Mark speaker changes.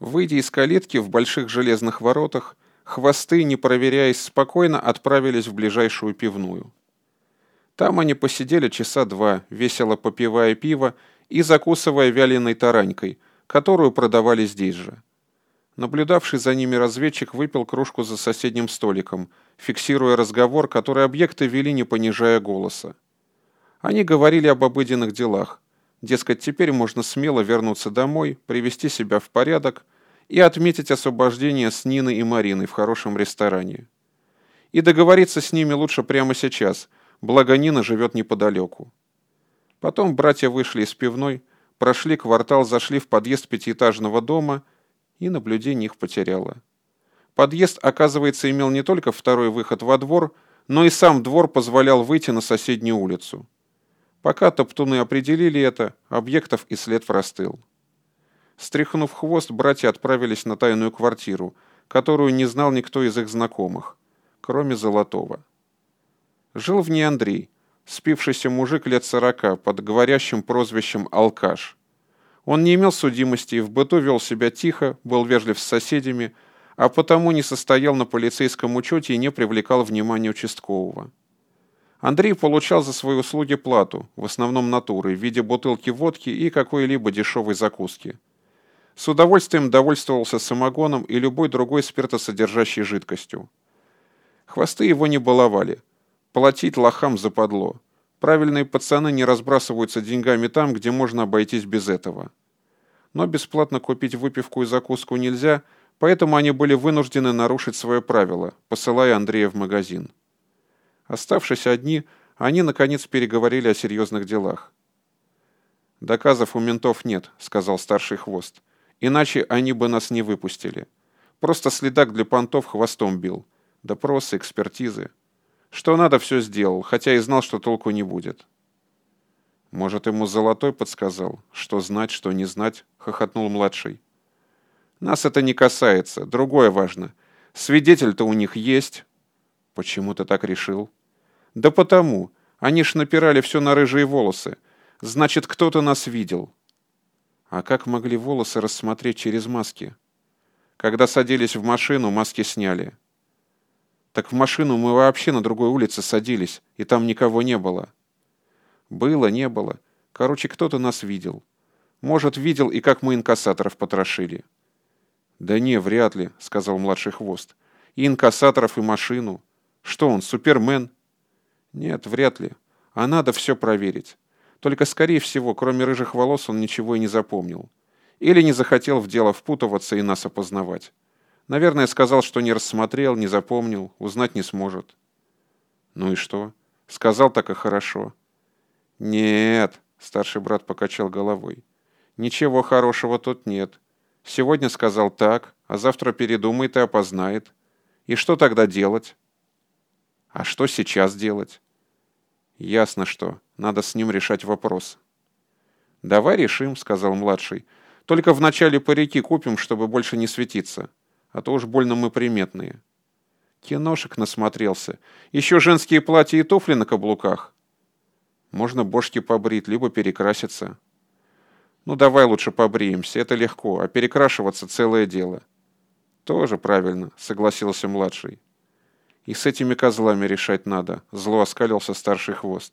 Speaker 1: Выйдя из калитки в больших железных воротах, хвосты, не проверяясь спокойно, отправились в ближайшую пивную. Там они посидели часа два, весело попивая пиво и закусывая вяленой таранькой, которую продавали здесь же. Наблюдавший за ними разведчик выпил кружку за соседним столиком, фиксируя разговор, который объекты вели, не понижая голоса. Они говорили об обыденных делах, Дескать, теперь можно смело вернуться домой, привести себя в порядок и отметить освобождение с Ниной и Мариной в хорошем ресторане. И договориться с ними лучше прямо сейчас, благо Нина живет неподалеку. Потом братья вышли из пивной, прошли квартал, зашли в подъезд пятиэтажного дома, и наблюдение их потеряло. Подъезд, оказывается, имел не только второй выход во двор, но и сам двор позволял выйти на соседнюю улицу. Пока топтуны определили это, объектов и след простыл. Стряхнув хвост, братья отправились на тайную квартиру, которую не знал никто из их знакомых, кроме Золотого. Жил в ней Андрей, спившийся мужик лет сорока, под говорящим прозвищем «Алкаш». Он не имел судимости и в быту вел себя тихо, был вежлив с соседями, а потому не состоял на полицейском учете и не привлекал внимания участкового. Андрей получал за свои услуги плату, в основном натурой, в виде бутылки водки и какой-либо дешевой закуски. С удовольствием довольствовался самогоном и любой другой спиртосодержащей жидкостью. Хвосты его не баловали. Платить лохам западло. Правильные пацаны не разбрасываются деньгами там, где можно обойтись без этого. Но бесплатно купить выпивку и закуску нельзя, поэтому они были вынуждены нарушить свое правило, посылая Андрея в магазин. Оставшись одни, они, наконец, переговорили о серьезных делах. «Доказов у ментов нет», — сказал старший хвост. «Иначе они бы нас не выпустили. Просто следак для понтов хвостом бил. Допросы, экспертизы. Что надо, все сделал, хотя и знал, что толку не будет». «Может, ему Золотой подсказал? Что знать, что не знать?» — хохотнул младший. «Нас это не касается. Другое важно. Свидетель-то у них есть». «Почему ты так решил?» Да потому. Они ж напирали все на рыжие волосы. Значит, кто-то нас видел. А как могли волосы рассмотреть через маски? Когда садились в машину, маски сняли. Так в машину мы вообще на другой улице садились, и там никого не было. Было, не было. Короче, кто-то нас видел. Может, видел и как мы инкассаторов потрошили. «Да не, вряд ли», — сказал младший хвост. «И инкассаторов, и машину. Что он, супермен?» Нет, вряд ли. А надо все проверить. Только, скорее всего, кроме рыжих волос он ничего и не запомнил. Или не захотел в дело впутываться и нас опознавать. Наверное, сказал, что не рассмотрел, не запомнил, узнать не сможет. Ну и что? Сказал так и хорошо. Нет, старший брат покачал головой. Ничего хорошего тут нет. Сегодня сказал так, а завтра передумает и опознает. И что тогда делать? А что сейчас делать? Ясно что. Надо с ним решать вопрос. «Давай решим», — сказал младший. «Только вначале парики купим, чтобы больше не светиться. А то уж больно мы приметные». Киношек насмотрелся. Еще женские платья и туфли на каблуках. Можно бошки побрить, либо перекраситься. Ну, давай лучше побреемся, это легко, а перекрашиваться целое дело. Тоже правильно, согласился младший. И с этими козлами решать надо, зло оскалился старший хвост.